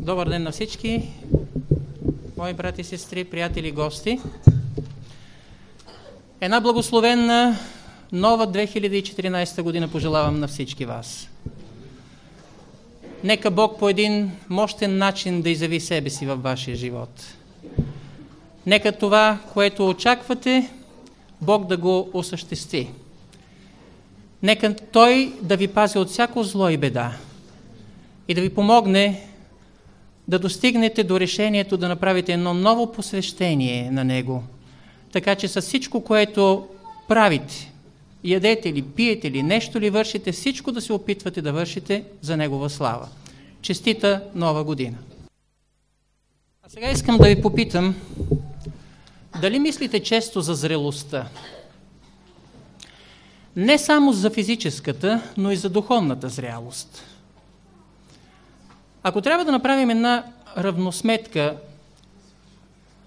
Добър ден на всички, мои брати и сестри, приятели и гости. Една благословенна нова 2014 година пожелавам на всички вас. Нека Бог по един мощен начин да изяви себе си във вашия живот. Нека това, което очаквате, Бог да го осъществи. Нека Той да ви пази от всяко зло и беда и да ви помогне да достигнете до решението да направите едно ново посвещение на Него, така че с всичко, което правите, ядете ли, пиете ли, нещо ли вършите, всичко да се опитвате да вършите за Негова слава. Честита нова година! А сега искам да ви попитам, дали мислите често за зрелостта? Не само за физическата, но и за духовната зрялост. Ако трябва да направим една равносметка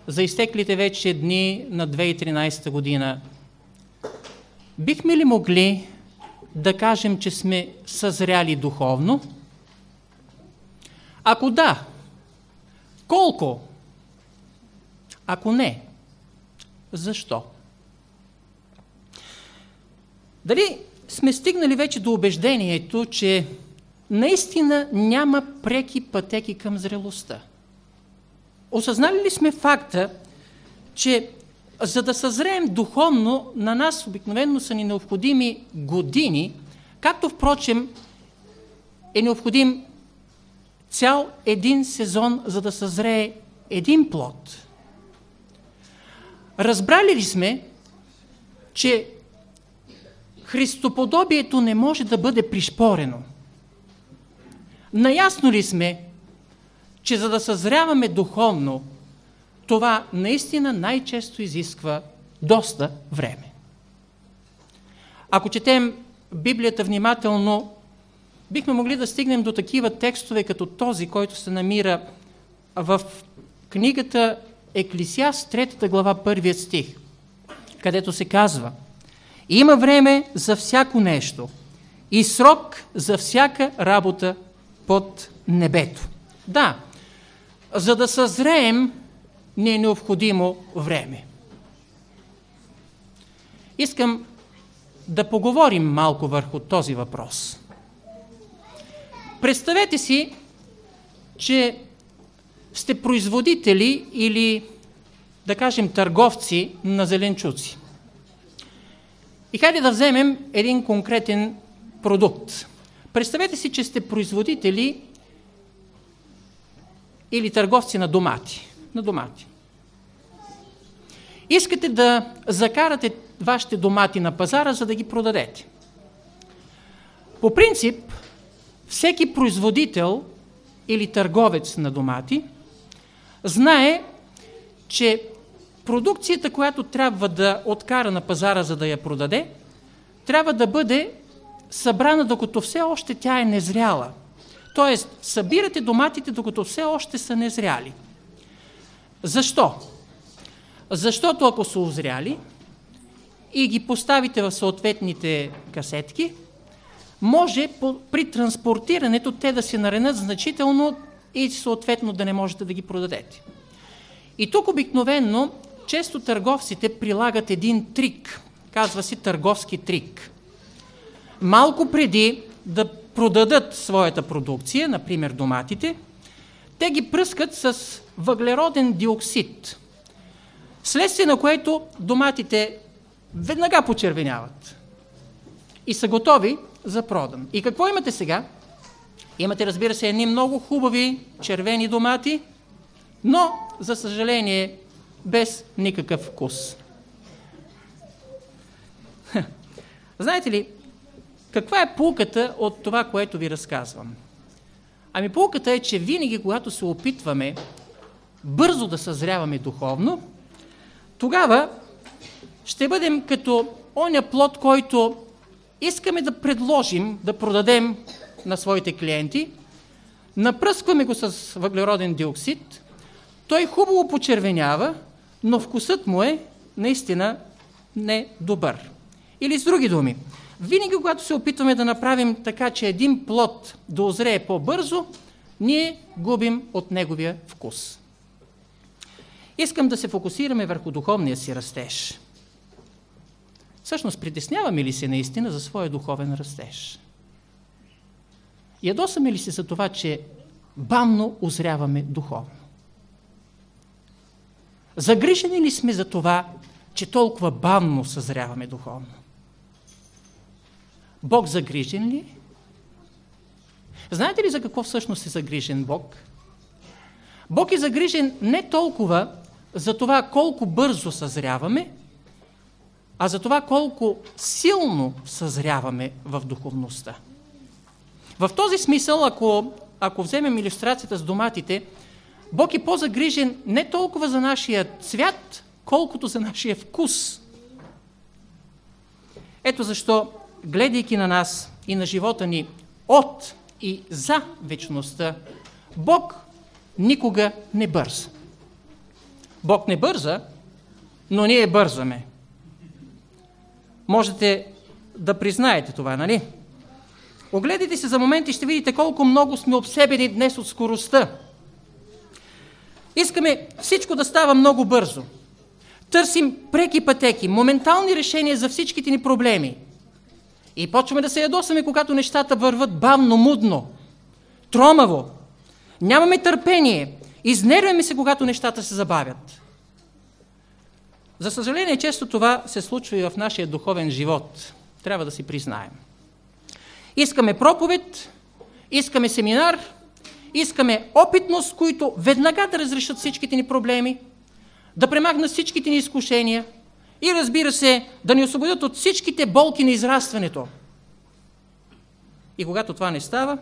за изтеклите вече дни на 2013 година, бихме ли могли да кажем, че сме съзряли духовно? Ако да, колко? Ако не, защо? Дали сме стигнали вече до убеждението, че наистина няма преки пътеки към зрелостта? Осъзнали ли сме факта, че за да съзреем духовно, на нас обикновено са ни необходими години, както впрочем е необходим цял един сезон, за да съзрее един плод. Разбрали ли сме, че Христоподобието не може да бъде пришпорено? Наясно ли сме, че за да съзряваме духовно, това наистина най-често изисква доста време. Ако четем Библията внимателно, бихме могли да стигнем до такива текстове, като този, който се намира в книгата Еклисиас, 3 глава, 1 стих, където се казва Има време за всяко нещо и срок за всяка работа под небето. Да, за да съзреем, не е необходимо време. Искам да поговорим малко върху този въпрос. Представете си, че сте производители или, да кажем, търговци на зеленчуци. И хайде да вземем един конкретен продукт. Представете си, че сте производители или търговци на домати. На домати. Искате да закарате вашите домати на пазара, за да ги продадете. По принцип, всеки производител или търговец на домати знае, че продукцията, която трябва да откара на пазара, за да я продаде, трябва да бъде събрана, докато все още тя е незряла – Тоест, събирате доматите, докато все още са незряли. Защо? Защото ако са озряли и ги поставите в съответните касетки, може при транспортирането те да се наренат значително и съответно да не можете да ги продадете. И тук обикновенно често търговците прилагат един трик, казва си търговски трик. Малко преди да продадат своята продукция, например доматите, те ги пръскат с въглероден диоксид, следствие на което доматите веднага почервеняват и са готови за продан. И какво имате сега? Имате, разбира се, едни много хубави червени домати, но, за съжаление, без никакъв вкус. Знаете ли, каква е полката от това, което ви разказвам? Ами полката е, че винаги, когато се опитваме бързо да съзряваме духовно, тогава ще бъдем като оня плод, който искаме да предложим, да продадем на своите клиенти, напръскваме го с въглероден диоксид, той хубаво почервенява, но вкусът му е наистина не добър. Или с други думи, винаги, когато се опитваме да направим така, че един плод да озрее по-бързо, ние губим от неговия вкус. Искам да се фокусираме върху духовния си растеж. Всъщност, притесняваме ли се наистина за своя духовен растеж? Ядосаме ли се за това, че бавно озряваме духовно? Загрижени ли сме за това, че толкова бавно съзряваме духовно? Бог загрижен ли? Знаете ли за какво всъщност е загрижен Бог? Бог е загрижен не толкова за това колко бързо съзряваме, а за това колко силно съзряваме в духовността. В този смисъл, ако, ако вземем иллюстрацията с доматите, Бог е по-загрижен не толкова за нашия цвят, колкото за нашия вкус. Ето защо, гледайки на нас и на живота ни от и за вечността, Бог никога не бърза. Бог не бърза, но ние бързаме. Можете да признаете това, нали? Огледайте се за момент и ще видите колко много сме обсебени днес от скоростта. Искаме всичко да става много бързо. Търсим преки пътеки, моментални решения за всичките ни проблеми. И почваме да се ядосаме, когато нещата върват бавно, мудно, тромаво. Нямаме търпение. Изнервяме се, когато нещата се забавят. За съжаление, често това се случва и в нашия духовен живот. Трябва да си признаем. Искаме проповед, искаме семинар, искаме опитност, които веднага да разрешат всичките ни проблеми, да премахнат всичките ни изкушения и разбира се, да ни освободят от всичките болки на израстването. И когато това не става,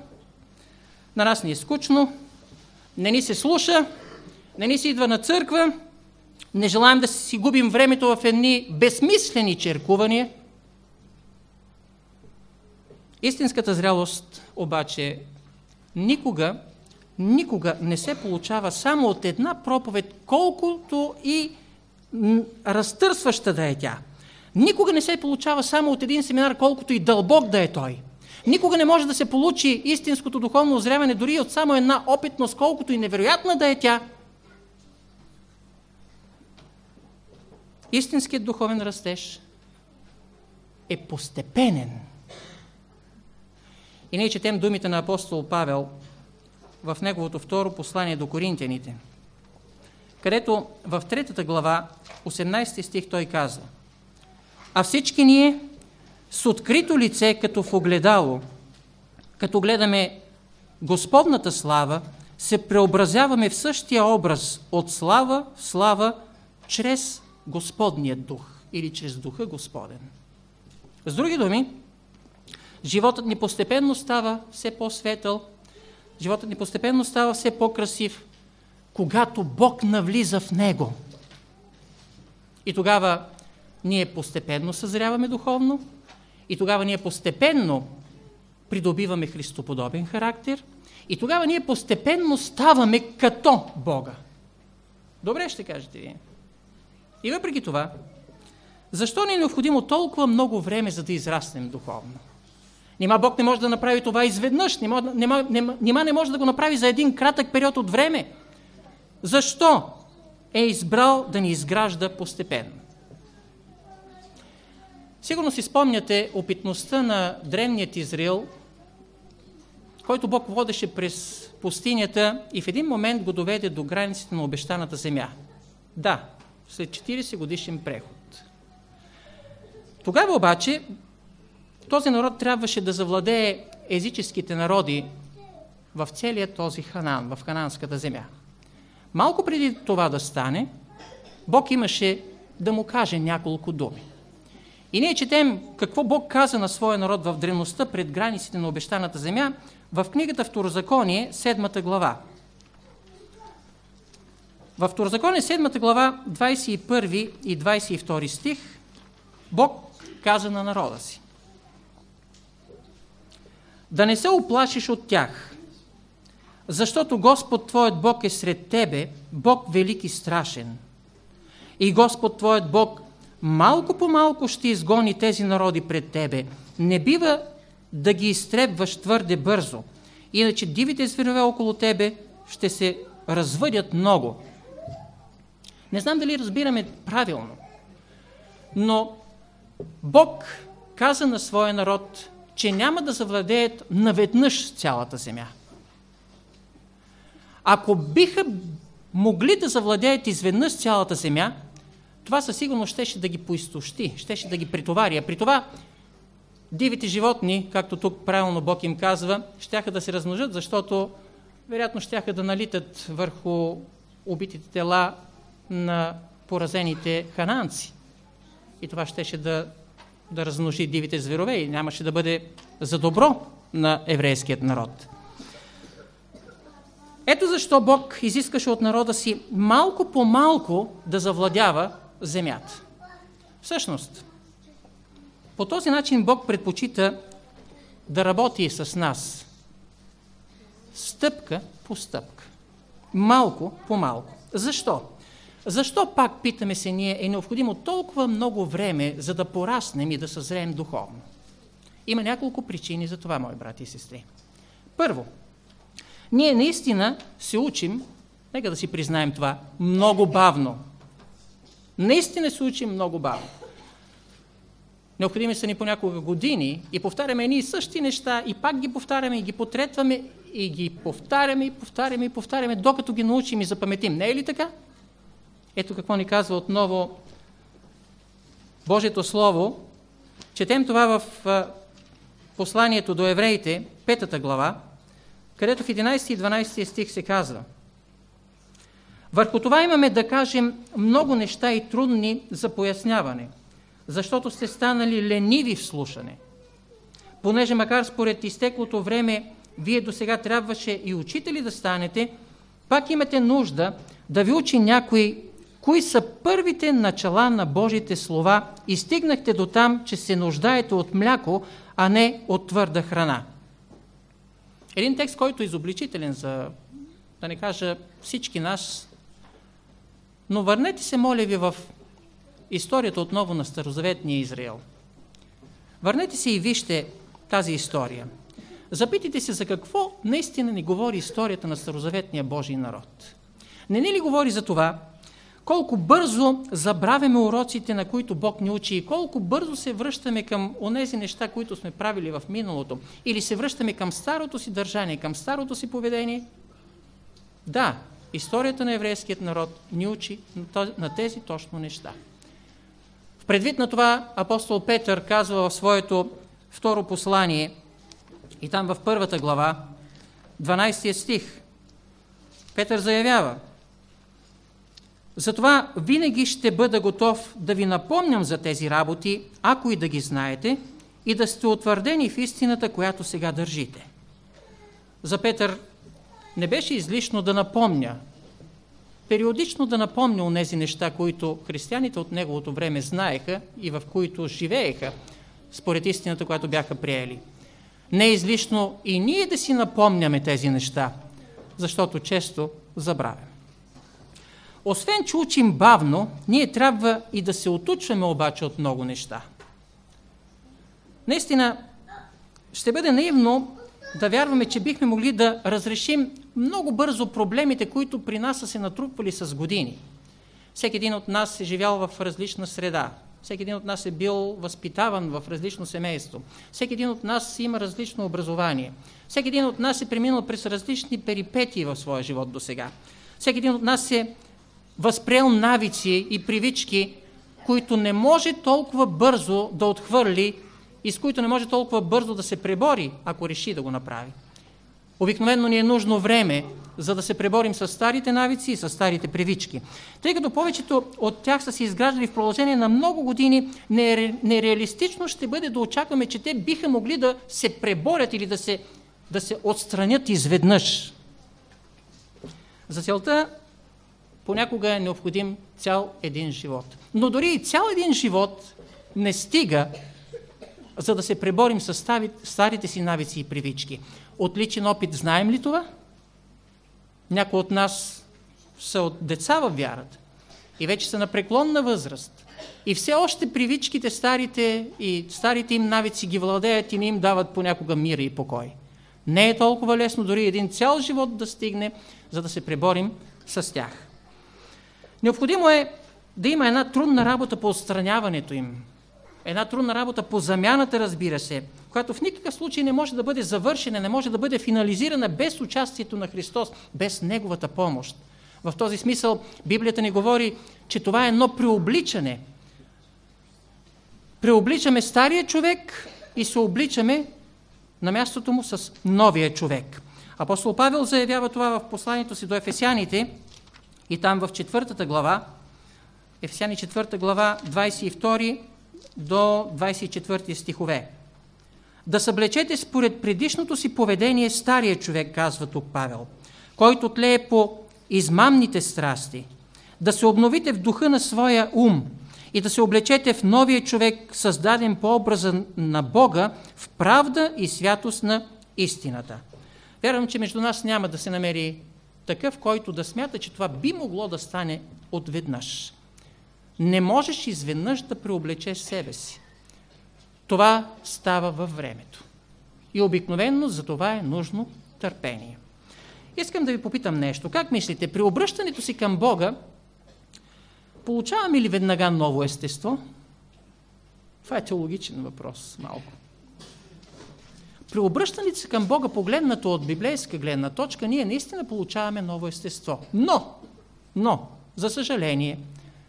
на нас ни е скучно, не ни се слуша, не ни се идва на църква, не желаем да си губим времето в едни безсмислени черкувания. Истинската зрялост обаче никога, никога не се получава само от една проповед, колкото и разтърсваща да е тя. Никога не се получава само от един семинар, колкото и дълбок да е той. Никога не може да се получи истинското духовно озряване дори от само една опитност, колкото и невероятна да е тя – Истинският духовен растеж е постепенен. И ние четем думите на апостол Павел в неговото второ послание до коринтяните, където в третата глава, 18 стих, той казва А всички ние с открито лице, като в огледало, като гледаме Господната слава, се преобразяваме в същия образ от слава в слава, чрез Господният дух или чрез духа Господен. С други думи, животът ни постепенно става все по-светъл, животът ни постепенно става все по-красив, когато Бог навлиза в него. И тогава ние постепенно съзряваме духовно, и тогава ние постепенно придобиваме христоподобен характер, и тогава ние постепенно ставаме като Бога. Добре ще кажете вие. И въпреки това, защо ни е необходимо толкова много време, за да израснем духовно? Нима Бог не може да направи това изведнъж, нима, нима, нима, нима не може да го направи за един кратък период от време. Защо е избрал да ни изгражда постепенно? Сигурно си спомняте опитността на древният Израил, който Бог водеше през пустинята и в един момент го доведе до границите на обещаната земя. Да, след 40 годишен преход. Тогава обаче този народ трябваше да завладее езическите народи в целия този Ханан, в хананската земя. Малко преди това да стане, Бог имаше да му каже няколко думи. И ние четем какво Бог каза на своя народ в древността пред границите на обещаната земя в книгата Второзаконие, 7 глава. В Второзаконие 7 глава 21 и 22 стих Бог каза на народа си Да не се оплашиш от тях, защото Господ Твоят Бог е сред тебе, Бог велик и страшен. И Господ Твоят Бог малко по малко ще изгони тези народи пред тебе. Не бива да ги изтребваш твърде бързо. Иначе дивите зверове около тебе ще се развъдят много. Не знам дали разбираме правилно, но Бог каза на своя народ, че няма да завладеят наведнъж цялата земя. Ако биха могли да завладеят изведнъж цялата земя, това със сигурност щеше да ги поизтощи, щеше да ги притовари. А при това дивите животни, както тук правилно Бог им казва, щяха да се размножат, защото вероятно щяха да налитат върху убитите тела на поразените хананци. И това щеше да, да размножи дивите зверове и нямаше да бъде за добро на еврейският народ. Ето защо Бог изискаше от народа си малко по малко да завладява земята. Всъщност, по този начин Бог предпочита да работи с нас стъпка по стъпка, малко по малко. Защо? Защо пак, питаме се ние, е необходимо толкова много време, за да пораснем и да съзреем духовно? Има няколко причини за това, мои брати и сестри. Първо, ние наистина се учим, нека да си признаем това, много бавно. Наистина се учим много бавно. Необходими са ни понякога години и повтаряме едни и същи неща и пак ги повтаряме и ги потретваме и ги повтаряме и повтаряме и повтаряме, докато ги научим и запаметим. Не е ли така? Ето какво ни казва отново Божието Слово. Четем това в посланието до евреите, петата глава, където в 11 и 12 стих се казва Върху това имаме да кажем много неща и трудни за поясняване, защото сте станали лениви в слушане. Понеже макар според изтеклото време вие до сега трябваше и учители да станете, пак имате нужда да ви учи някой, кои са първите начала на Божите слова и стигнахте до там, че се нуждаете от мляко, а не от твърда храна. Един текст, който е изобличителен за, да не кажа, всички нас, но върнете се, моля ви, в историята отново на Старозаветния Израел. Върнете се и вижте тази история. Запитайте се за какво наистина ни говори историята на Старозаветния Божий народ. Не ни ли говори за това, колко бързо забравяме уроците, на които Бог ни учи и колко бързо се връщаме към онези неща, които сме правили в миналото. Или се връщаме към старото си държание, към старото си поведение. Да, историята на еврейският народ ни учи на тези точно неща. В предвид на това апостол Петър казва в своето второ послание и там в първата глава, 12 стих, Петър заявява – затова винаги ще бъда готов да ви напомням за тези работи, ако и да ги знаете, и да сте утвърдени в истината, която сега държите. За Петър не беше излишно да напомня, периодично да напомня онези неща, които християните от неговото време знаеха и в които живееха, според истината, която бяха приели. Не е излишно и ние да си напомняме тези неща, защото често забравяме. Освен, че учим бавно, ние трябва и да се отучваме обаче от много неща. Наистина, ще бъде наивно да вярваме, че бихме могли да разрешим много бързо проблемите, които при нас са се натрупвали с години. Всеки един от нас е живял в различна среда. Всеки един от нас е бил възпитаван в различно семейство. Всеки един от нас има различно образование. Всеки един от нас е преминал през различни перипетии в своя живот до сега. Всеки един от нас е възприел навици и привички, които не може толкова бързо да отхвърли и с които не може толкова бързо да се пребори, ако реши да го направи. Обикновено ни е нужно време, за да се преборим с старите навици и с старите привички. Тъй като повечето от тях са се изграждали в продължение на много години, нереалистично ще бъде да очакваме, че те биха могли да се преборят или да се, да се отстранят изведнъж. За целта понякога е необходим цял един живот. Но дори и цял един живот не стига, за да се преборим с старите си навици и привички. От личен опит знаем ли това? Някои от нас са от деца във вярата и вече са на преклонна възраст. И все още привичките старите и старите им навици ги владеят и не им дават понякога мира и покой. Не е толкова лесно дори един цял живот да стигне, за да се преборим с тях. Необходимо е да има една трудна работа по отстраняването им. Една трудна работа по замяната, разбира се, която в никакъв случай не може да бъде завършена, не може да бъде финализирана без участието на Христос, без Неговата помощ. В този смисъл Библията ни говори, че това е едно преобличане. Преобличаме стария човек и се обличаме на мястото му с новия човек. Апостол Павел заявява това в посланието си до Ефесяните и там в четвъртата глава, Ефесяни 4 глава, 22 до 24 стихове. Да съблечете според предишното си поведение стария човек, казва тук Павел, който тлее по измамните страсти, да се обновите в духа на своя ум и да се облечете в новия човек, създаден по образа на Бога, в правда и святост на истината. Вярвам, че между нас няма да се намери такъв, който да смята, че това би могло да стане отведнъж. Не можеш изведнъж да преоблечеш себе си. Това става във времето. И обикновенно за това е нужно търпение. Искам да ви попитам нещо. Как мислите, при обръщането си към Бога, получаваме ли веднага ново естество? Това е теологичен въпрос, малко. При си към Бога, погледнато от библейска гледна точка, ние наистина получаваме ново естество. Но, но, за съжаление,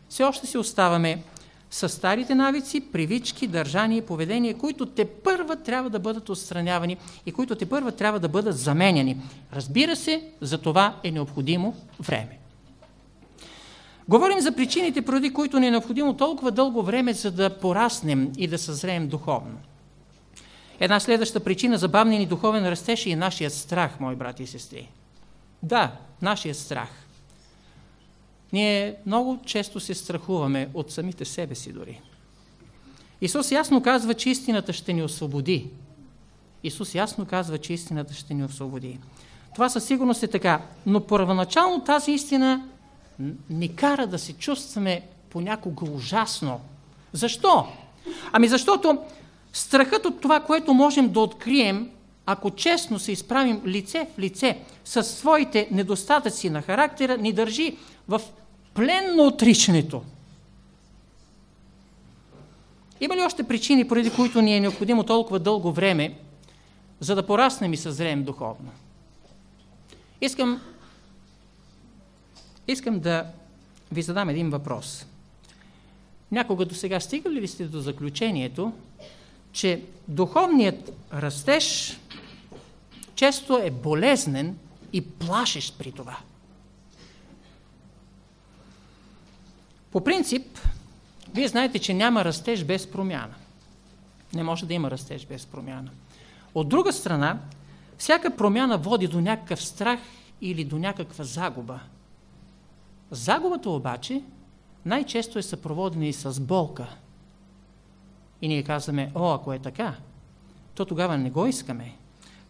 все още си оставаме с старите навици, привички, държания и поведения, които те първа трябва да бъдат отстранявани и които те първа трябва да бъдат заменяни. Разбира се, за това е необходимо време. Говорим за причините, поради които ни е необходимо толкова дълго време, за да пораснем и да съзреем духовно. Една следваща причина за бавния ни духовен растеж е нашият страх, мои брати и сестри. Да, нашият страх. Ние много често се страхуваме от самите себе си дори. Исус ясно казва, че истината ще ни освободи. Исус ясно казва, че истината ще ни освободи. Това със сигурност е така. Но първоначално тази истина ни кара да се чувстваме понякога ужасно. Защо? Ами защото страхът от това, което можем да открием, ако честно се изправим лице в лице с своите недостатъци на характера, ни държи в плен на отричането. Има ли още причини, поради които ни е необходимо толкова дълго време, за да пораснем и съзреем духовно? Искам, искам да ви задам един въпрос. Някога до сега стигали ли сте до заключението, че духовният растеж често е болезнен и плашещ при това? По принцип, вие знаете, че няма растеж без промяна. Не може да има растеж без промяна. От друга страна, всяка промяна води до някакъв страх или до някаква загуба. Загубата обаче най-често е съпроводена и с болка. И ние казваме, о, ако е така, то тогава не го искаме.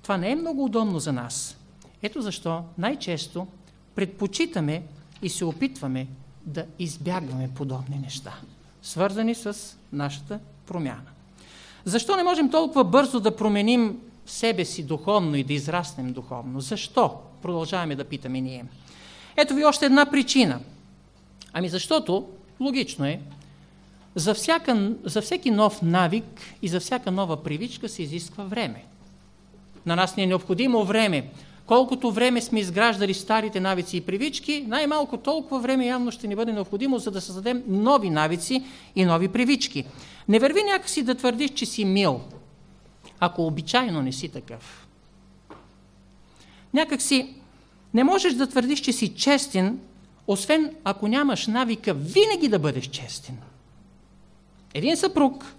Това не е много удобно за нас. Ето защо най-често предпочитаме и се опитваме да избягваме подобни неща, свързани с нашата промяна. Защо не можем толкова бързо да променим себе си духовно и да израснем духовно? Защо? Продължаваме да питаме ние. Ето ви още една причина. Ами защото, логично е, за, всяка, за всеки нов навик и за всяка нова привичка се изисква време. На нас ни е необходимо време, Колкото време сме изграждали старите навици и привички, най-малко толкова време явно ще ни бъде необходимо, за да създадем нови навици и нови привички. Не върви някакси да твърдиш, че си мил, ако обичайно не си такъв. Някакси не можеш да твърдиш, че си честен, освен ако нямаш навика винаги да бъдеш честен. Един съпруг,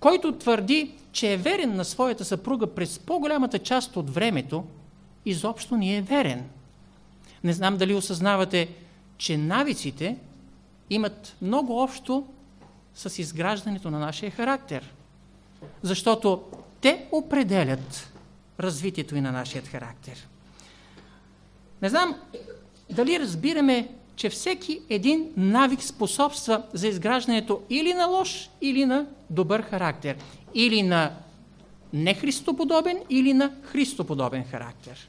който твърди, че е верен на своята съпруга през по-голямата част от времето, изобщо не е верен. Не знам дали осъзнавате, че навиците имат много общо с изграждането на нашия характер. Защото те определят развитието и на нашия характер. Не знам дали разбираме, че всеки един навик способства за изграждането или на лош, или на добър характер, или на нехристоподобен или на христоподобен характер.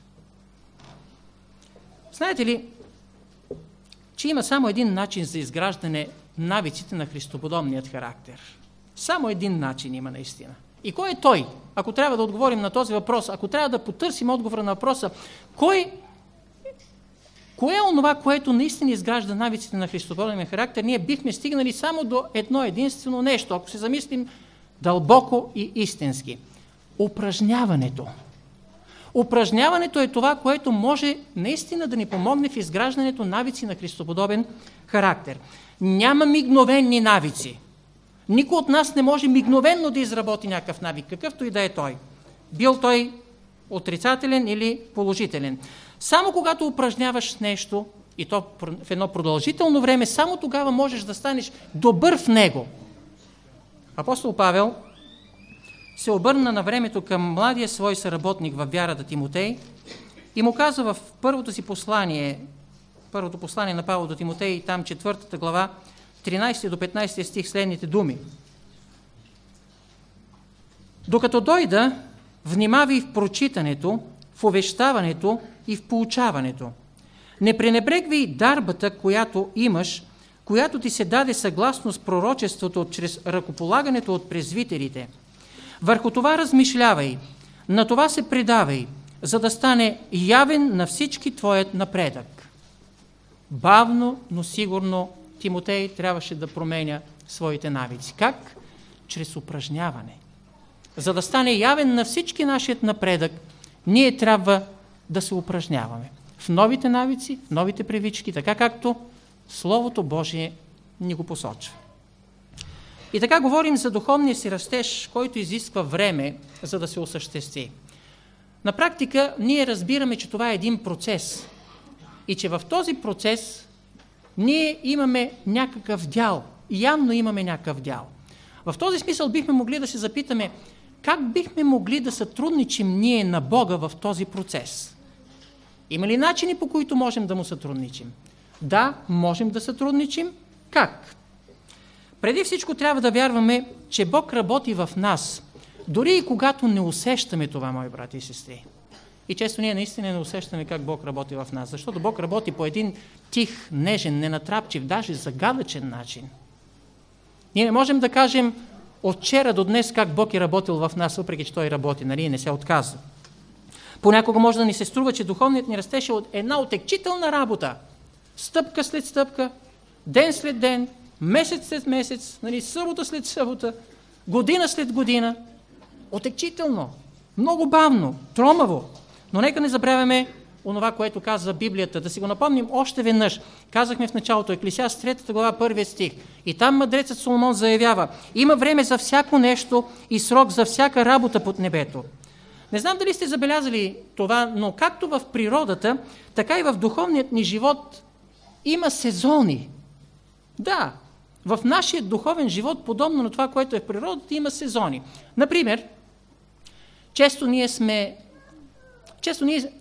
Знаете ли, че има само един начин за изграждане навиците на христоподобният характер. Само един начин има наистина. И кой е той? Ако трябва да отговорим на този въпрос, ако трябва да потърсим отговора на въпроса, кой Кое е онова, което наистина изгражда навиците на христоподобния характер? Ние бихме стигнали само до едно единствено нещо, ако се замислим дълбоко и истински. Упражняването. Упражняването е това, което може наистина да ни помогне в изграждането навици на христоподобен характер. Няма мигновенни навици. Никой от нас не може мигновенно да изработи някакъв навик, какъвто и да е той. Бил той отрицателен или положителен. Само когато упражняваш нещо, и то в едно продължително време, само тогава можеш да станеш добър в него. Апостол Павел се обърна на времето към младия свой съработник във вярата Тимотей и му каза в първото си послание, първото послание на Павел до Тимотей, там четвъртата глава, 13 до 15 стих следните думи. Докато дойда, внимавай в прочитането, в увещаването и в получаването. Не пренебрегвай дарбата, която имаш, която ти се даде съгласно с пророчеството чрез ръкополагането от презвитерите. Върху това размишлявай, на това се предавай, за да стане явен на всички твоят напредък. Бавно, но сигурно Тимотей трябваше да променя своите навици. Как? Чрез упражняване. За да стане явен на всички нашият напредък, ние трябва да се упражняваме в новите навици, в новите привички, така както Словото Божие ни го посочва. И така говорим за духовния си растеж, който изисква време, за да се осъществи. На практика ние разбираме, че това е един процес и че в този процес ние имаме някакъв дял. Явно имаме някакъв дял. В този смисъл бихме могли да се запитаме как бихме могли да сътрудничим ние на Бога в този процес? Има ли начини по които можем да му сътрудничим? Да, можем да сътрудничим. Как? Преди всичко трябва да вярваме, че Бог работи в нас, дори и когато не усещаме това, мои брати и сестри. И често ние наистина не усещаме как Бог работи в нас, защото Бог работи по един тих, нежен, ненатрапчив, даже загадъчен начин. Ние не можем да кажем, от вчера до днес как Бог е работил в нас, въпреки че Той работи, нали, не се отказва. Понякога може да ни се струва, че духовният ни растеше от една отекчителна работа. Стъпка след стъпка, ден след ден, месец след месец, нали, събота след събота, година след година. Отекчително, много бавно, тромаво. Но нека не забравяме онова, което казва Библията. Да си го напомним още веднъж. Казахме в началото, Еклисиас 3 глава, първият стих. И там мъдрецът Соломон заявява, има време за всяко нещо и срок за всяка работа под небето. Не знам дали сте забелязали това, но както в природата, така и в духовният ни живот има сезони. Да, в нашия духовен живот, подобно на това, което е в природата, има сезони. Например, често ние сме често ние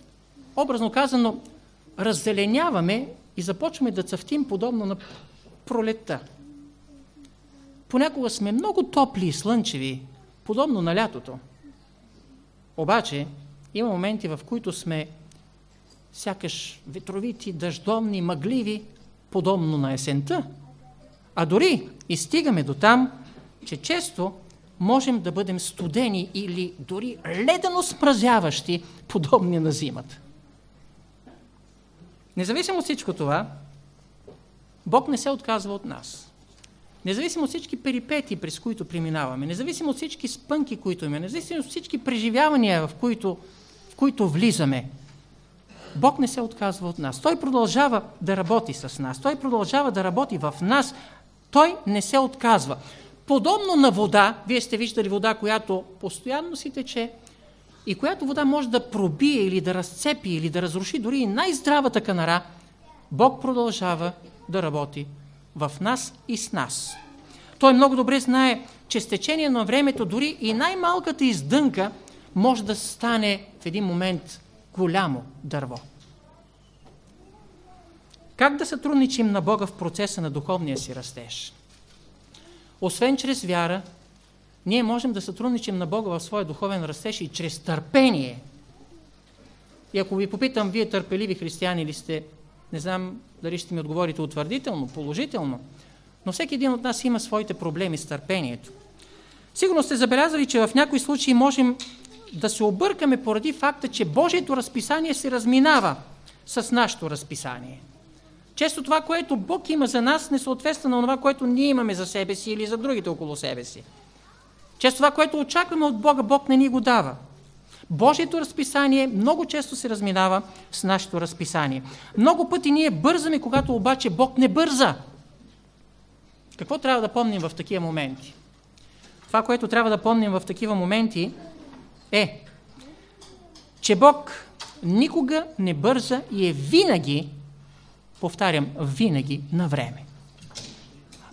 образно казано, раззеленяваме и започваме да цъфтим подобно на пролетта. Понякога сме много топли и слънчеви, подобно на лятото. Обаче, има моменти, в които сме сякаш ветровити, дъждовни, мъгливи, подобно на есента. А дори и стигаме до там, че често можем да бъдем студени или дори ледено смразяващи, подобни на зимата. Независимо от всичко това, Бог не се отказва от нас. Независимо от всички перипети, през които преминаваме, независимо от всички спънки, които имаме, независимо от всички преживявания, в които, в които влизаме, Бог не се отказва от нас. Той продължава да работи с нас. Той продължава да работи в нас. Той не се отказва. Подобно на вода, вие сте виждали вода, която постоянно си тече, и която вода може да пробие или да разцепи или да разруши дори и най-здравата канара, Бог продължава да работи в нас и с нас. Той много добре знае, че с течение на времето дори и най-малката издънка може да стане в един момент голямо дърво. Как да сътрудничим на Бога в процеса на духовния си растеж? Освен чрез вяра, ние можем да сътрудничим на Бога в своя духовен растеж и чрез търпение. И ако ви попитам, вие търпеливи християни ли сте, не знам дали ще ми отговорите утвърдително, положително, но всеки един от нас има своите проблеми с търпението. Сигурно сте забелязали, че в някои случаи можем да се объркаме поради факта, че Божието разписание се разминава с нашето разписание. Често това, което Бог има за нас, не съответства на това, което ние имаме за себе си или за другите около себе си. Често това, което очакваме от Бога, Бог не ни го дава. Божието разписание много често се разминава с нашето разписание. Много пъти ние бързаме, когато обаче Бог не бърза. Какво трябва да помним в такива моменти? Това, което трябва да помним в такива моменти е, че Бог никога не бърза и е винаги, повтарям, винаги на време.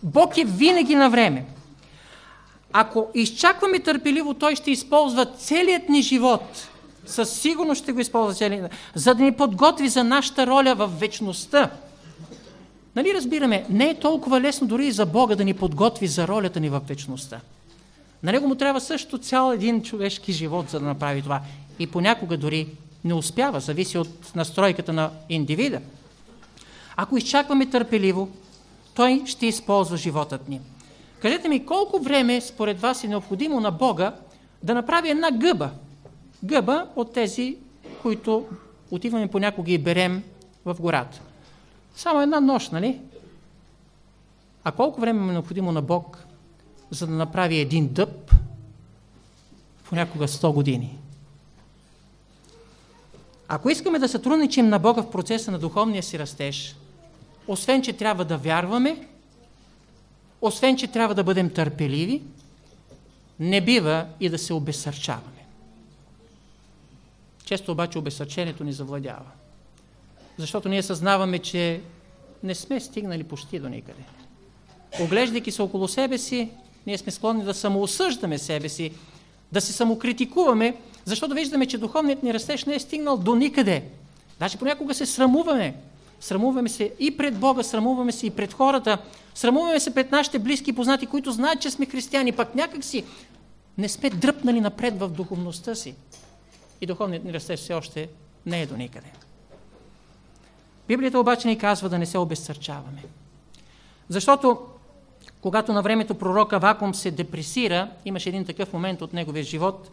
Бог е винаги на време. Ако изчакваме търпеливо, Той ще използва целият ни живот. Със сигурност ще го използва целият за да ни подготви за нашата роля в вечността. Нали разбираме, не е толкова лесно дори и за Бога да ни подготви за ролята ни в вечността. На него му трябва също цял един човешки живот, за да направи това. И понякога дори не успява, зависи от настройката на индивида. Ако изчакваме търпеливо, той ще използва животът ни. Кажете ми, колко време според вас е необходимо на Бога да направи една гъба? Гъба от тези, които отиваме понякога и берем в гората. Само една нощ, нали? А колко време е необходимо на Бог, за да направи един дъб? Понякога 100 години. Ако искаме да сътрудничим на Бога в процеса на духовния си растеж, освен, че трябва да вярваме, освен, че трябва да бъдем търпеливи, не бива и да се обесърчаваме. Често обаче обесърчението ни завладява. Защото ние съзнаваме, че не сме стигнали почти до никъде. Оглеждайки се около себе си, ние сме склонни да самоосъждаме себе си, да се самокритикуваме, защото виждаме, че духовният ни растеж не е стигнал до никъде. Даже понякога се срамуваме. Срамуваме се и пред Бога, срамуваме се и пред хората, срамуваме се пред нашите близки и познати, които знаят, че сме християни, пък някак си не сме дръпнали напред в духовността си. И духовният ни растеж все още не е до никъде. Библията обаче ни казва да не се обезсърчаваме. Защото когато на времето пророка Вакум се депресира, имаше един такъв момент от неговия живот,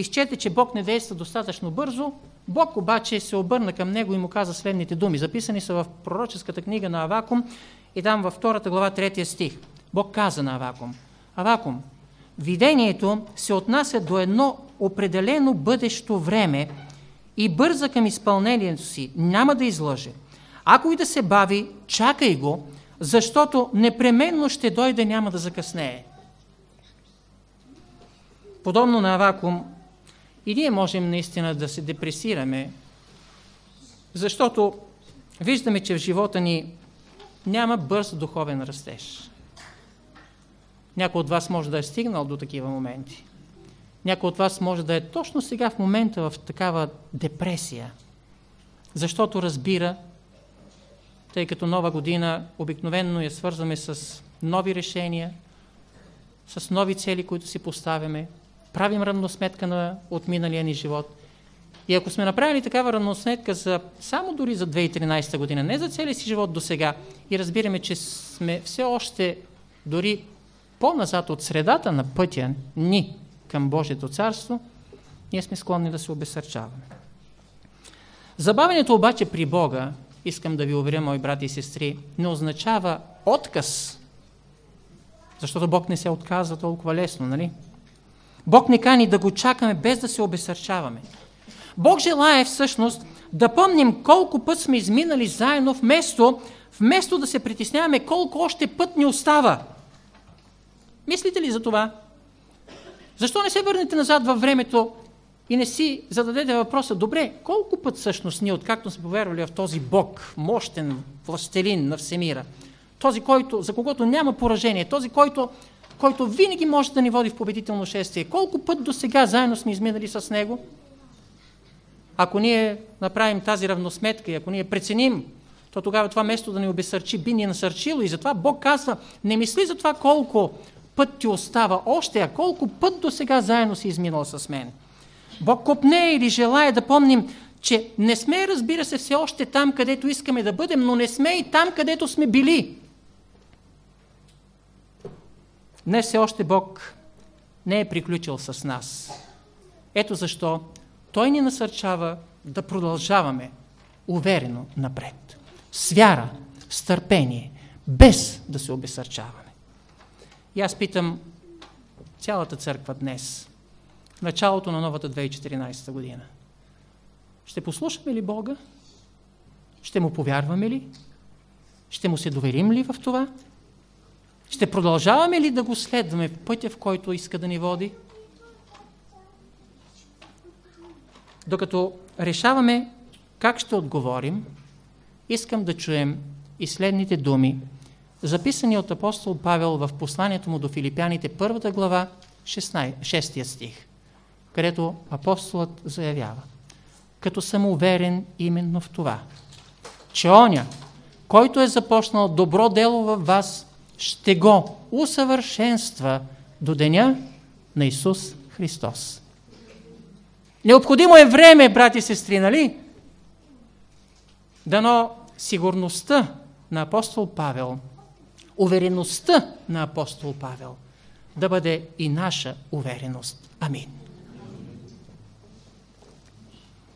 изчете, че Бог не действа достатъчно бързо, Бог обаче се обърна към него и му каза следните думи. Записани са в пророческата книга на Авакум и там във втората глава, третия стих. Бог каза на Авакум, Авакум, видението се отнася до едно определено бъдещо време и бърза към изпълнението си, няма да излъже. Ако и да се бави, чакай го, защото непременно ще дойде, няма да закъснее. Подобно на Авакум, и ние можем наистина да се депресираме, защото виждаме, че в живота ни няма бърз духовен растеж. Някой от вас може да е стигнал до такива моменти. Някой от вас може да е точно сега в момента в такава депресия, защото разбира, тъй като нова година обикновенно я свързваме с нови решения, с нови цели, които си поставяме, правим равносметка на отминалия ни живот. И ако сме направили такава равносметка за, само дори за 2013 година, не за целия си живот до сега, и разбираме, че сме все още дори по-назад от средата на пътя ни към Божието царство, ние сме склонни да се обесърчаваме. Забавянето обаче при Бога, искам да ви уверя, мои брати и сестри, не означава отказ, защото Бог не се отказва толкова лесно, нали? Бог не кани да го чакаме без да се обесърчаваме. Бог желая всъщност да помним колко път сме изминали заедно, вместо, вместо да се притесняваме колко още път ни остава. Мислите ли за това? Защо не се върнете назад във времето и не си зададете въпроса, добре, колко път всъщност ние, откакто сме повярвали в този Бог, мощен властелин на всемира, този, който, за когото няма поражение, този, който който винаги може да ни води в победително шествие. Колко път до сега заедно сме изминали с Него? Ако ние направим тази равносметка и ако ние преценим, то тогава това место да ни обесърчи, би ни насърчило. И затова Бог казва, не мисли за това колко път ти остава още, а колко път до сега заедно си изминал с мен. Бог копне или желая да помним, че не сме, разбира се, все още там, където искаме да бъдем, но не сме и там, където сме били. Днес все още Бог не е приключил с нас. Ето защо Той ни насърчава да продължаваме уверено напред. С вяра, с търпение, без да се обесърчаваме. И аз питам цялата църква днес, началото на новата 2014 година. Ще послушаме ли Бога? Ще му повярваме ли? Ще му се доверим ли в това? Ще продължаваме ли да го следваме в пътя, в който иска да ни води? Докато решаваме как ще отговорим, искам да чуем и следните думи, записани от апостол Павел в посланието му до филипяните, първата глава, 16, 6 стих, където апостолът заявява, като съм уверен именно в това, че оня, който е започнал добро дело във вас, ще го усъвършенства до деня на Исус Христос. Необходимо е време, брати и сестри, нали? Дано сигурността на апостол Павел, увереността на апостол Павел да бъде и наша увереност. Амин.